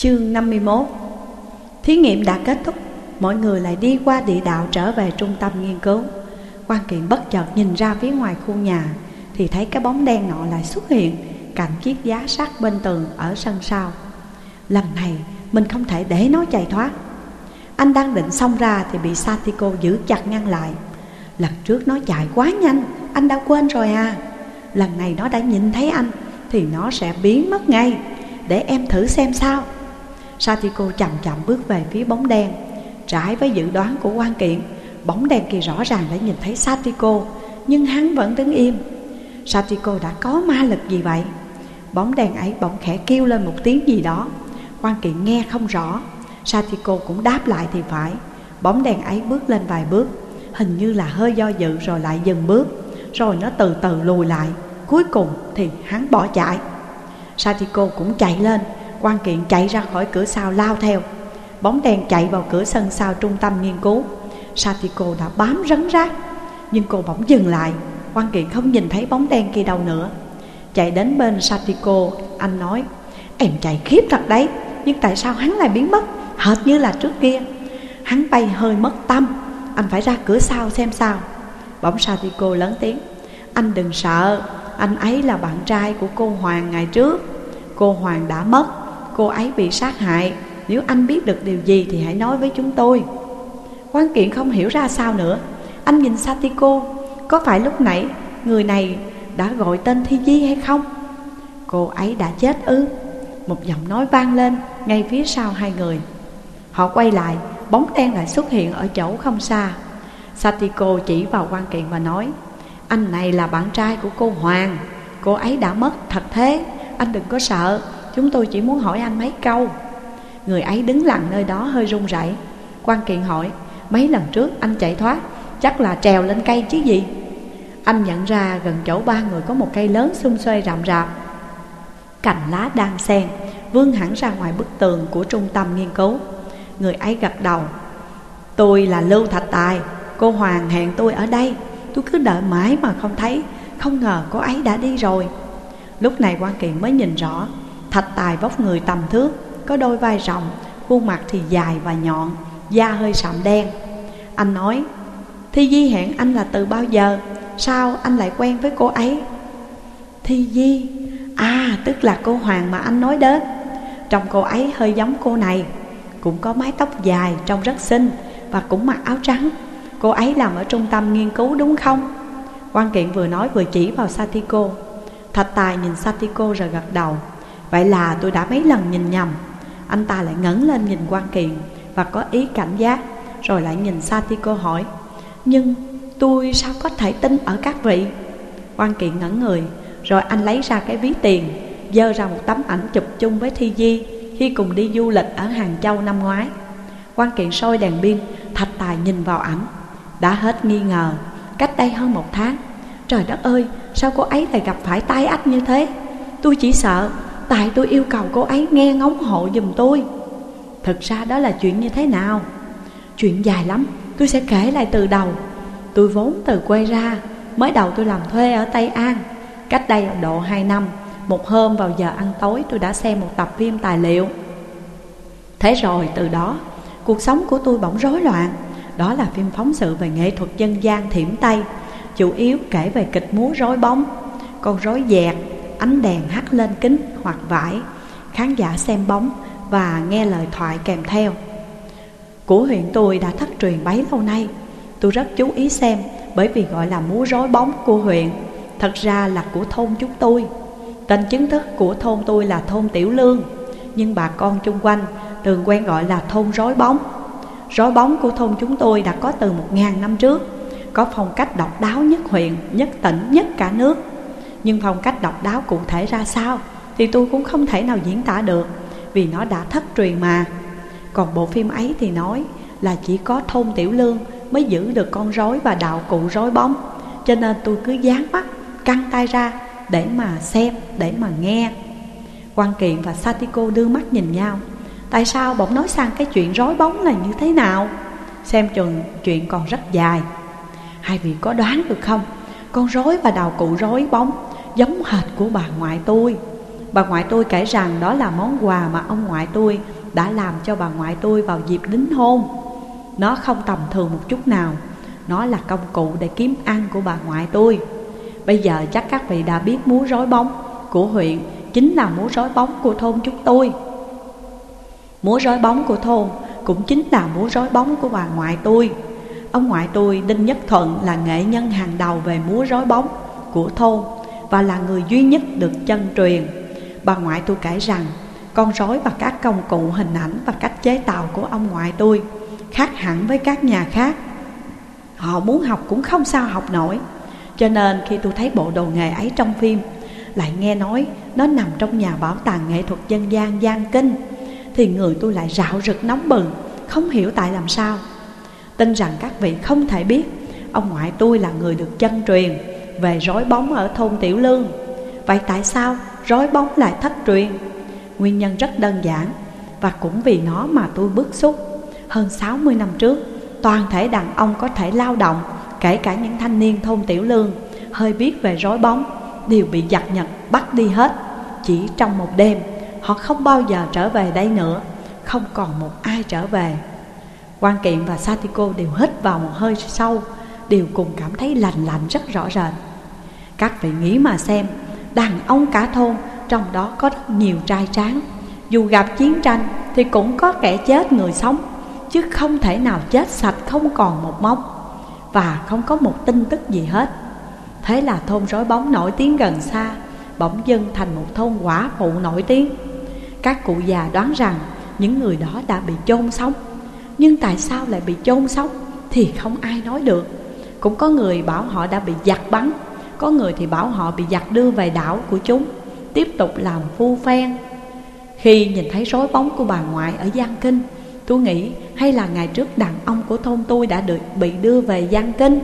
Chương 51 Thí nghiệm đã kết thúc. Mọi người lại đi qua địa đạo trở về trung tâm nghiên cứu. Quan kiện bất chợt nhìn ra phía ngoài khu nhà, Thì thấy cái bóng đen nọ lại xuất hiện, Cạnh chiếc giá sắt bên tường ở sân sau. Lần này, mình không thể để nó chạy thoát. Anh đang định xông ra thì bị Satiko giữ chặt ngăn lại. Lần trước nó chạy quá nhanh, Anh đã quên rồi à. Lần này nó đã nhìn thấy anh, Thì nó sẽ biến mất ngay. Để em thử xem sao. Satiko chậm chậm bước về phía bóng đen. Trái với dự đoán của quan kiện, Bóng đen kia rõ ràng đã nhìn thấy Satiko, Nhưng hắn vẫn đứng im. Satiko đã có ma lực gì vậy? Bóng đen ấy bỗng khẽ kêu lên một tiếng gì đó. Quan kiện nghe không rõ. Satiko cũng đáp lại thì phải. Bóng đen ấy bước lên vài bước, Hình như là hơi do dự rồi lại dừng bước, Rồi nó từ từ lùi lại. Cuối cùng thì hắn bỏ chạy. Satiko cũng chạy lên quan kiện chạy ra khỏi cửa sau lao theo. Bóng đen chạy vào cửa sân sau trung tâm nghiên cứu. Satiko đã bám rắn rác, Nhưng cô bỗng dừng lại. Quan kiện không nhìn thấy bóng đen kia đâu nữa. Chạy đến bên Satiko, Anh nói, Em chạy khiếp thật đấy, Nhưng tại sao hắn lại biến mất? Hệt như là trước kia. Hắn bay hơi mất tâm. Anh phải ra cửa sau xem sao. Bỗng Satiko lớn tiếng, Anh đừng sợ, Anh ấy là bạn trai của cô Hoàng ngày trước. Cô Hoàng đã mất Cô ấy bị sát hại. Nếu anh biết được điều gì thì hãy nói với chúng tôi. Quan kiện không hiểu ra sao nữa. Anh nhìn Satiko, Có phải lúc nãy người này đã gọi tên Thi Di hay không? Cô ấy đã chết ư? Một giọng nói vang lên ngay phía sau hai người. Họ quay lại, Bóng đen lại xuất hiện ở chỗ không xa. Satiko chỉ vào quan kiện và nói, Anh này là bạn trai của cô Hoàng. Cô ấy đã mất thật thế. Anh đừng có sợ. Chúng tôi chỉ muốn hỏi anh mấy câu. Người ấy đứng lặng nơi đó hơi run rẩy. quan kiện hỏi, Mấy lần trước anh chạy thoát, Chắc là trèo lên cây chứ gì? Anh nhận ra gần chỗ ba người có một cây lớn xung xuê rậm rạp. Cành lá đang xen vương hẳn ra ngoài bức tường của trung tâm nghiên cứu. Người ấy gật đầu, Tôi là Lưu Thạch Tài, Cô Hoàng hẹn tôi ở đây. Tôi cứ đợi mãi mà không thấy, Không ngờ cô ấy đã đi rồi. Lúc này quan kiện mới nhìn rõ Thạch Tài vóc người tầm thước, Có đôi vai rộng, Khuôn mặt thì dài và nhọn, Da hơi sạm đen. Anh nói, Thi Di hẹn anh là từ bao giờ? Sao anh lại quen với cô ấy? Thi Di? À tức là cô Hoàng mà anh nói đến. Trong cô ấy hơi giống cô này, Cũng có mái tóc dài trông rất xinh Và cũng mặc áo trắng. Cô ấy làm ở trung tâm nghiên cứu đúng không? Quan kiện vừa nói vừa chỉ vào Satiko. Thạch Tài nhìn Satiko rồi gật đầu. Vậy là tôi đã mấy lần nhìn nhầm. Anh ta lại ngẩng lên nhìn quan kiện Và có ý cảnh giác, Rồi lại nhìn Satiko hỏi, Nhưng tôi sao có thể tin ở các vị? Quan kiện ngẩn người, Rồi anh lấy ra cái ví tiền, Dơ ra một tấm ảnh chụp chung với Thi Di Khi cùng đi du lịch ở Hàng Châu năm ngoái. Quan kiện soi đèn pin, Thạch Tài nhìn vào ảnh. Đã hết nghi ngờ, Cách đây hơn một tháng. Trời đất ơi, Sao cô ấy lại gặp phải tai ách như thế? Tôi chỉ sợ Tại tôi yêu cầu cô ấy nghe ngóng hộ giùm tôi. Thực ra đó là chuyện như thế nào? Chuyện dài lắm, Tôi sẽ kể lại từ đầu. Tôi vốn từ quê ra, Mới đầu tôi làm thuê ở Tây An. Cách đây độ 2 năm, Một hôm vào giờ ăn tối tôi đã xem một tập phim tài liệu. Thế rồi từ đó, Cuộc sống của tôi bỗng rối loạn. Đó là phim phóng sự về nghệ thuật dân gian thiểm Tây, Chủ yếu kể về kịch múa rối bóng. Con rối dẹt Ánh đèn hắt lên kính hoặc vải. Khán giả xem bóng và nghe lời thoại kèm theo. Của huyện tôi đã thất truyền bấy lâu nay. Tôi rất chú ý xem Bởi vì gọi là múa rối bóng của huyện. Thật ra là của thôn chúng tôi. Tên chính thức của thôn tôi là thôn Tiểu Lương Nhưng bà con chung quanh thường quen gọi là thôn rối bóng. Rối bóng của thôn chúng tôi đã có từ một ngàn năm trước Có phong cách độc đáo nhất huyện, nhất tỉnh, nhất cả nước. Nhưng phong cách độc đáo cụ thể ra sao Thì tôi cũng không thể nào diễn tả được Vì nó đã thất truyền mà. Còn bộ phim ấy thì nói là chỉ có thôn Tiểu Lương Mới giữ được con rối và đạo cụ rối bóng. Cho nên tôi cứ dán mắt, căng tay ra Để mà xem, để mà nghe. Quan Kiện và Satiko đưa mắt nhìn nhau. Tại sao bỗng nói sang cái chuyện rối bóng là như thế nào? Xem chừng chuyện còn rất dài. Hai vị có đoán được không? Con rối và đào cụ rối bóng Giống hệt của bà ngoại tôi. Bà ngoại tôi kể rằng đó là món quà mà ông ngoại tôi đã làm cho bà ngoại tôi vào dịp đính hôn. Nó không tầm thường một chút nào. Nó là công cụ để kiếm ăn của bà ngoại tôi. Bây giờ chắc các vị đã biết múa rối bóng của huyện Chính là múa rối bóng của thôn chúng tôi. Múa rối bóng của thôn cũng chính là múa rối bóng của bà ngoại tôi. Ông ngoại tôi Đinh Nhất Thuận là nghệ nhân hàng đầu về múa rối bóng của thôn. Và là người duy nhất được chân truyền. Bà ngoại tôi kể rằng, con rối và các công cụ hình ảnh và cách chế tạo của ông ngoại tôi Khác hẳn với các nhà khác. Họ muốn học cũng không sao học nổi. Cho nên khi tôi thấy bộ đồ nghề ấy trong phim, Lại nghe nói nó nằm trong nhà bảo tàng nghệ thuật dân gian Giang Kinh, Thì người tôi lại rạo rực nóng bừng, Không hiểu tại làm sao. Tin rằng các vị không thể biết, Ông ngoại tôi là người được chân truyền. Về rối bóng ở thôn Tiểu Lương. Vậy tại sao rối bóng lại thất truyền? Nguyên nhân rất đơn giản, Và cũng vì nó mà tôi bức xúc. Hơn 60 năm trước, Toàn thể đàn ông có thể lao động, Kể cả những thanh niên thôn Tiểu Lương, Hơi biết về rối bóng, Đều bị giặc nhật bắt đi hết. Chỉ trong một đêm, Họ không bao giờ trở về đây nữa, Không còn một ai trở về. Quan kiện và Satiko đều hít vào một hơi sâu, Đều cùng cảm thấy lành lạnh rất rõ rệt. Các vị nghĩ mà xem. Đàn ông cả thôn, Trong đó có rất nhiều trai tráng. Dù gặp chiến tranh Thì cũng có kẻ chết người sống, Chứ không thể nào chết sạch không còn một mốc Và không có một tin tức gì hết. Thế là thôn rối bóng nổi tiếng gần xa, Bỗng dưng thành một thôn quả phụ nổi tiếng. Các cụ già đoán rằng Những người đó đã bị chôn sống. Nhưng tại sao lại bị chôn sống Thì không ai nói được. Cũng có người bảo họ đã bị giặc bắn. Có người thì bảo họ bị giặc đưa về đảo của chúng Tiếp tục làm phu phen. Khi nhìn thấy rối bóng của bà ngoại ở Giang Kinh Tôi nghĩ hay là ngày trước đàn ông của thôn tôi đã được bị đưa về Giang Kinh.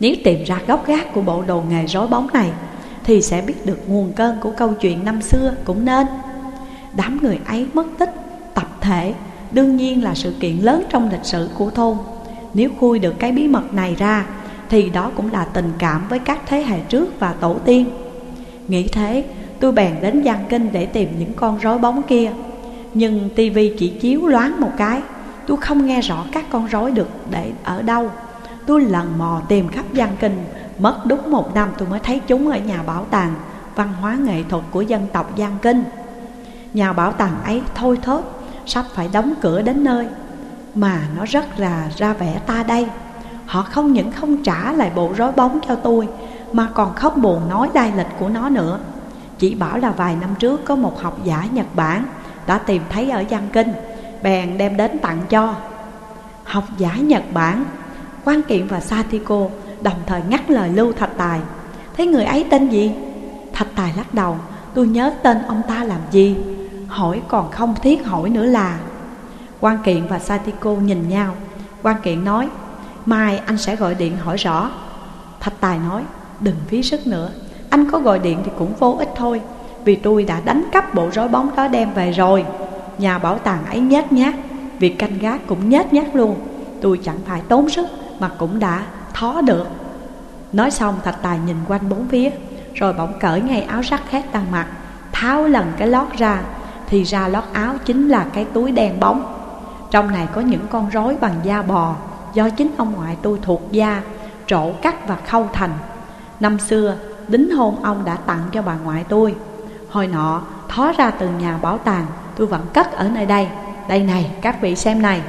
Nếu tìm ra gốc gác của bộ đồ nghề rối bóng này Thì sẽ biết được nguồn cơn của câu chuyện năm xưa cũng nên. Đám người ấy mất tích, tập thể Đương nhiên là sự kiện lớn trong lịch sử của thôn. Nếu khui được cái bí mật này ra thì đó cũng là tình cảm với các thế hệ trước và tổ tiên. Nghĩ thế tôi bèn đến Giang Kinh để tìm những con rối bóng kia. Nhưng tivi chỉ chiếu loáng một cái Tôi không nghe rõ các con rối được để ở đâu. Tôi lần mò tìm khắp Giang Kinh Mất đúng một năm tôi mới thấy chúng ở nhà bảo tàng Văn hóa nghệ thuật của dân tộc Giang Kinh. Nhà bảo tàng ấy thôi thớt, Sắp phải đóng cửa đến nơi Mà nó rất là ra vẻ ta đây. Họ không những không trả lại bộ rối bóng cho tôi, Mà còn không buồn nói lai lịch của nó nữa. Chỉ bảo là vài năm trước có một học giả Nhật Bản Đã tìm thấy ở Giang Kinh, Bèn đem đến tặng cho. Học giả Nhật Bản Quan Kiện và Satiko đồng thời ngắt lời Lưu Thạch Tài. Thế người ấy tên gì? Thạch Tài lắc đầu, Tôi nhớ tên ông ta làm gì? Hỏi còn không thiết hỏi nữa là. Quan Kiện và Satiko nhìn nhau. Quan Kiện nói Mai anh sẽ gọi điện hỏi rõ. Thạch Tài nói, Đừng phí sức nữa. Anh có gọi điện thì cũng vô ích thôi, Vì tôi đã đánh cắp bộ rối bóng đó đem về rồi. Nhà bảo tàng ấy nhát nhát, Việc canh gác cũng nhát nhát luôn. Tôi chẳng phải tốn sức Mà cũng đã thó được. Nói xong, Thạch Tài nhìn quanh bốn phía, Rồi bỗng cởi ngay áo sắt khét tăng mặt Tháo lần cái lót ra, Thì ra lót áo chính là cái túi đen bóng. Trong này có những con rối bằng da bò Do chính ông ngoại tôi thuộc da Trổ cắt và khâu thành. Năm xưa, đính hôn ông đã tặng cho bà ngoại tôi. Hồi nọ, thó ra từ nhà bảo tàng, Tôi vẫn cất ở nơi đây. Đây này, các vị xem này.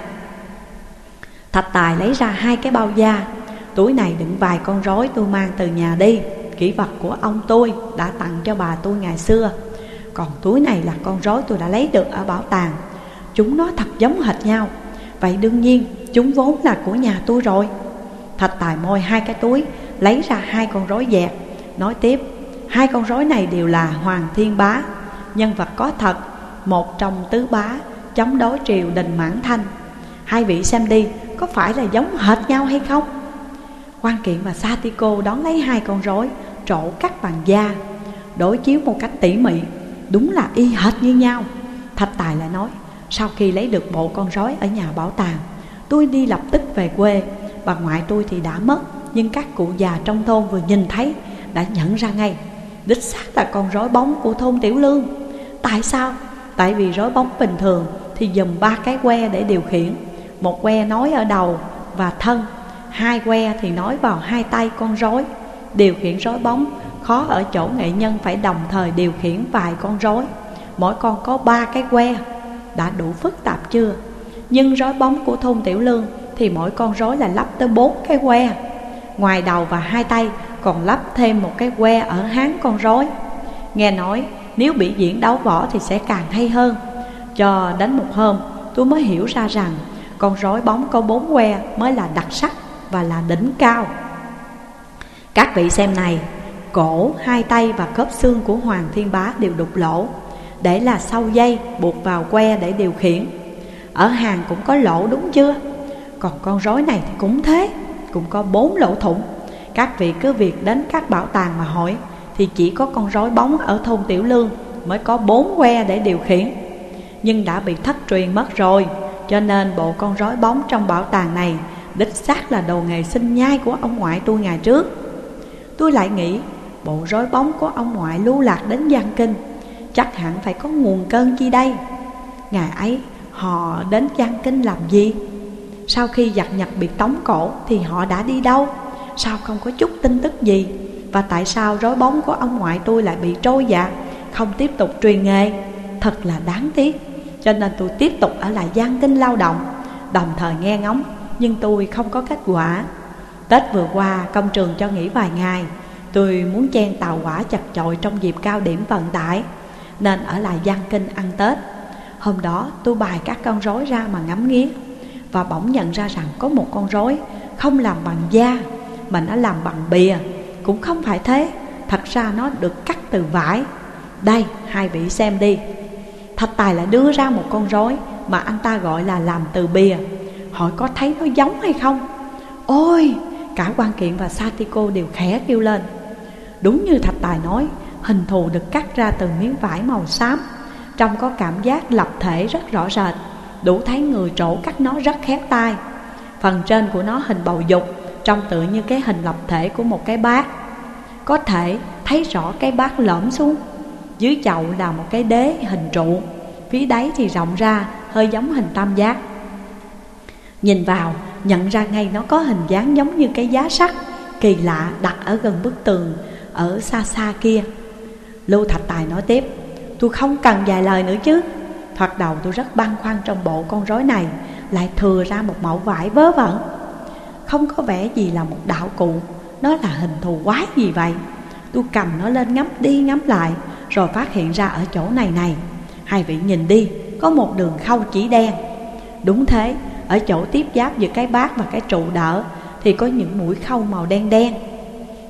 Thạch Tài lấy ra hai cái bao da. Túi này đựng vài con rối tôi mang từ nhà đi. Kỷ vật của ông tôi đã tặng cho bà tôi ngày xưa. Còn túi này là con rối tôi đã lấy được ở bảo tàng. Chúng nó thật giống hệt nhau. Vậy đương nhiên chúng vốn là của nhà tôi rồi. Thạch tài môi hai cái túi, Lấy ra hai con rối dẹt Nói tiếp, Hai con rối này đều là Hoàng Thiên Bá. Nhân vật có thật, Một trong tứ bá, Chống đối triều đình mãn thanh. Hai vị xem đi, Có phải là giống hệt nhau hay không? Quan kiện và Satiko đón lấy hai con rối, Trổ cắt bằng da, Đối chiếu một cách tỉ mỉ. Đúng là y hệt như nhau. Thạch Tài lại nói, Sau khi lấy được bộ con rối ở nhà bảo tàng Tôi đi lập tức về quê. Bà ngoại tôi thì đã mất, Nhưng các cụ già trong thôn vừa nhìn thấy, Đã nhận ra ngay. Đích xác là con rối bóng của thôn Tiểu Lương. Tại sao? Tại vì rối bóng bình thường thì dùng ba cái que để điều khiển. Một que nói ở đầu và thân, Hai que thì nói vào hai tay con rối. Điều khiển rối bóng khó ở chỗ nghệ nhân phải đồng thời điều khiển vài con rối. Mỗi con có ba cái que. Đã đủ phức tạp chưa? Nhưng rối bóng của thôn Tiểu Lương thì mỗi con rối là lắp tới bốn cái que. Ngoài đầu và hai tay còn lắp thêm một cái que ở háng con rối. Nghe nói nếu bị diễn đấu võ thì sẽ càng hay hơn. Cho đến một hôm tôi mới hiểu ra rằng Con rối bóng có bốn que mới là đặc sắc và là đỉnh cao. Các vị xem này Cổ, hai tay và khớp xương của Hoàng Thiên Bá đều đục lỗ. Để là sau dây buộc vào que để điều khiển. Ở hàng cũng có lỗ đúng chưa? Còn con rối này thì cũng thế, Cũng có bốn lỗ thủng. Các vị cứ việc đến các bảo tàng mà hỏi, Thì chỉ có con rối bóng ở thôn Tiểu Lương Mới có bốn que để điều khiển. Nhưng đã bị thất truyền mất rồi, Cho nên bộ con rối bóng trong bảo tàng này Đích xác là đồ nghề sinh nhai của ông ngoại tôi ngày trước. Tôi lại nghĩ, bộ rối bóng của ông ngoại lưu lạc đến Giang Kinh, Chắc hẳn phải có nguồn cơn chi đây. Ngày ấy họ đến Giang Kinh làm gì? Sau khi giặc nhật bị tống cổ thì họ đã đi đâu? Sao không có chút tin tức gì? Và tại sao rối bóng của ông ngoại tôi lại bị trôi dạt? Không tiếp tục truyền nghề. Thật là đáng tiếc. Cho nên tôi tiếp tục ở lại Giang Kinh lao động. Đồng thời nghe ngóng, Nhưng tôi không có kết quả. Tết vừa qua, công trường cho nghỉ vài ngày. Tôi muốn chen tàu quả chặt chội trong dịp cao điểm vận tải. Nên ở lại Giang Kinh ăn Tết. Hôm đó tôi bài các con rối ra mà ngắm nghía Và bỗng nhận ra rằng có một con rối không làm bằng da, Mà nó làm bằng bìa. Cũng không phải thế, Thật ra nó được cắt từ vải. Đây, hai vị xem đi. Thạch Tài lại đưa ra một con rối Mà anh ta gọi là làm từ bìa. Hỏi có thấy nó giống hay không? Ôi, Cả quan kiện và Satiko đều khẽ kêu lên. Đúng như Thạch Tài nói, Hình thù được cắt ra từ miếng vải màu xám. Trông có cảm giác lập thể rất rõ rệt, Đủ thấy người trổ cắt nó rất khép tai Phần trên của nó hình bầu dục, Trông tự như cái hình lập thể của một cái bát Có thể thấy rõ cái bát lõm xuống, Dưới chậu là một cái đế hình trụ, Phía đáy thì rộng ra, hơi giống hình tam giác. Nhìn vào, nhận ra ngay nó có hình dáng giống như cái giá sắt, Kỳ lạ đặt ở gần bức tường ở xa xa kia. Lưu Thạch Tài nói tiếp Tôi không cần vài lời nữa chứ. Thoạt đầu tôi rất băn khoăn trong bộ con rối này, Lại thừa ra một mẫu vải vớ vẩn. Không có vẻ gì là một đạo cụ, Nó là hình thù quái gì vậy? Tôi cầm nó lên ngắm đi ngắm lại, Rồi phát hiện ra ở chỗ này này. Hai vị nhìn đi, Có một đường khâu chỉ đen. Đúng thế, Ở chỗ tiếp giáp giữa cái bát và cái trụ đỡ Thì có những mũi khâu màu đen đen.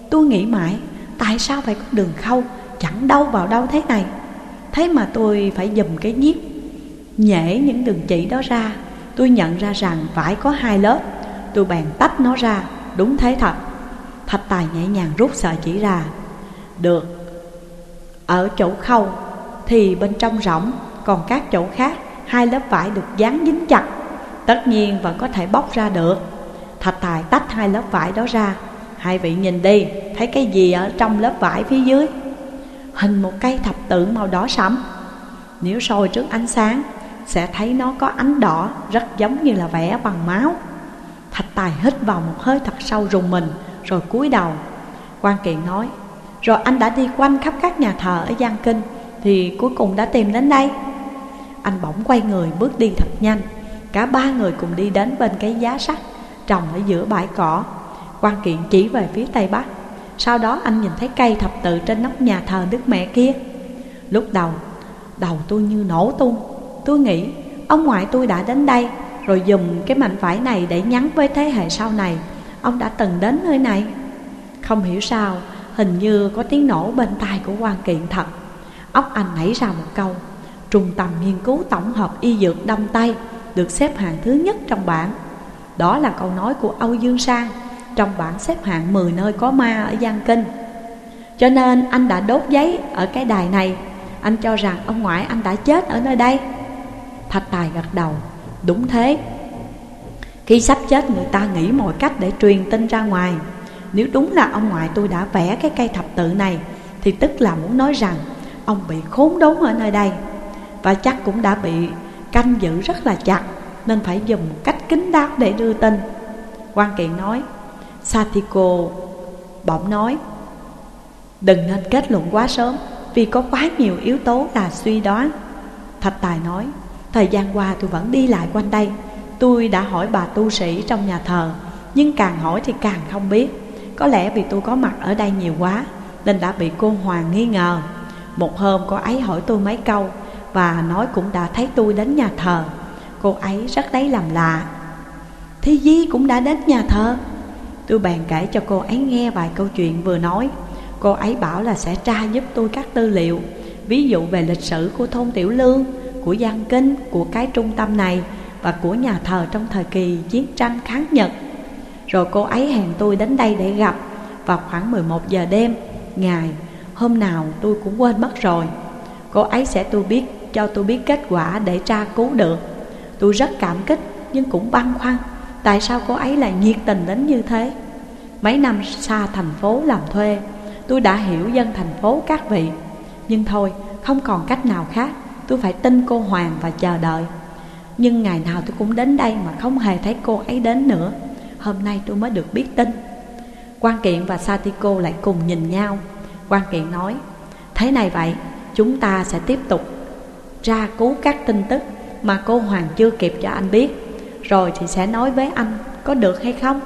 Tôi nghĩ mãi, Tại sao phải có đường khâu, Chẳng đâu vào đâu thế này? Thế mà tôi phải dùm cái nhiếp, Nhể những đường chỉ đó ra. Tôi nhận ra rằng phải có hai lớp. Tôi bèn tách nó ra. Đúng thế thật. Thạch tài nhẹ nhàng rút sợi chỉ ra. Được. Ở chỗ khâu Thì bên trong rỗng, Còn các chỗ khác, Hai lớp vải được dán dính chặt. Tất nhiên vẫn có thể bóc ra được. Thạch tài tách hai lớp vải đó ra. Hai vị nhìn đi, Thấy cái gì ở trong lớp vải phía dưới? Hình một cây thập tự màu đỏ sẫm. Nếu soi trước ánh sáng, Sẽ thấy nó có ánh đỏ Rất giống như là vẽ bằng máu. Thạch tài hít vào một hơi thật sâu rùng mình, Rồi cúi đầu. Quan kiện nói, Rồi anh đã đi quanh khắp các nhà thờ ở Giang Kinh, Thì cuối cùng đã tìm đến đây. Anh bỗng quay người bước đi thật nhanh. Cả ba người cùng đi đến bên cái giá sắt Trồng ở giữa bãi cỏ. Quan kiện chỉ về phía tây bắc. Sau đó anh nhìn thấy cây thập tự trên nóc nhà thờ Đức Mẹ kia. Lúc đầu, đầu tôi như nổ tung. Tôi nghĩ ông ngoại tôi đã đến đây Rồi dùng cái mảnh vải này để nhắn với thế hệ sau này. Ông đã từng đến nơi này. Không hiểu sao Hình như có tiếng nổ bên tai của quan kiện thật. Óc anh nảy ra một câu Trung tâm nghiên cứu tổng hợp y dược đông Tây Được xếp hạng thứ nhất trong bảng. Đó là câu nói của Âu Dương Sang trong bảng xếp hạng 10 nơi có ma ở Giang Kinh. Cho nên anh đã đốt giấy ở cái đài này. Anh cho rằng ông ngoại anh đã chết ở nơi đây. Thạch Tài gật đầu. Đúng thế. Khi sắp chết, người ta nghĩ mọi cách để truyền tin ra ngoài. Nếu đúng là ông ngoại tôi đã vẽ cái cây thập tự này, Thì tức là muốn nói rằng Ông bị khốn đốn ở nơi đây. Và chắc cũng đã bị canh giữ rất là chặt, Nên phải dùng cách kính đáo để đưa tin. Quan kiện nói, Satiko, bỗng nói Đừng nên kết luận quá sớm, Vì có quá nhiều yếu tố là suy đoán. Thạch Tài nói, Thời gian qua tôi vẫn đi lại quanh đây. Tôi đã hỏi bà tu sĩ trong nhà thờ, Nhưng càng hỏi thì càng không biết. Có lẽ vì tôi có mặt ở đây nhiều quá, Nên đã bị cô Hoàng nghi ngờ. Một hôm cô ấy hỏi tôi mấy câu, Và nói cũng đã thấy tôi đến nhà thờ. Cô ấy rất lấy làm lạ. Thi Di cũng đã đến nhà thờ? Tôi bàn kể cho cô ấy nghe vài câu chuyện vừa nói. Cô ấy bảo là sẽ tra giúp tôi các tư liệu Ví dụ về lịch sử của thôn Tiểu Lương Của Giang Kinh, của cái trung tâm này Và của nhà thờ trong thời kỳ chiến tranh kháng Nhật. Rồi cô ấy hẹn tôi đến đây để gặp Vào khoảng 11 giờ đêm Ngày hôm nào tôi cũng quên mất rồi. Cô ấy sẽ tôi biết cho tôi biết kết quả để tra cứu được. Tôi rất cảm kích nhưng cũng băn khoăn Tại sao cô ấy lại nhiệt tình đến như thế? Mấy năm xa thành phố làm thuê Tôi đã hiểu dân thành phố các vị. Nhưng thôi, không còn cách nào khác. Tôi phải tin cô Hoàng và chờ đợi. Nhưng ngày nào tôi cũng đến đây mà không hề thấy cô ấy đến nữa. Hôm nay tôi mới được biết tin. Quan kiện và Satiko lại cùng nhìn nhau. Quan kiện nói, Thế này vậy, chúng ta sẽ tiếp tục ra cứu các tin tức Mà cô Hoàng chưa kịp cho anh biết. Rồi thì sẽ nói với anh có được hay không?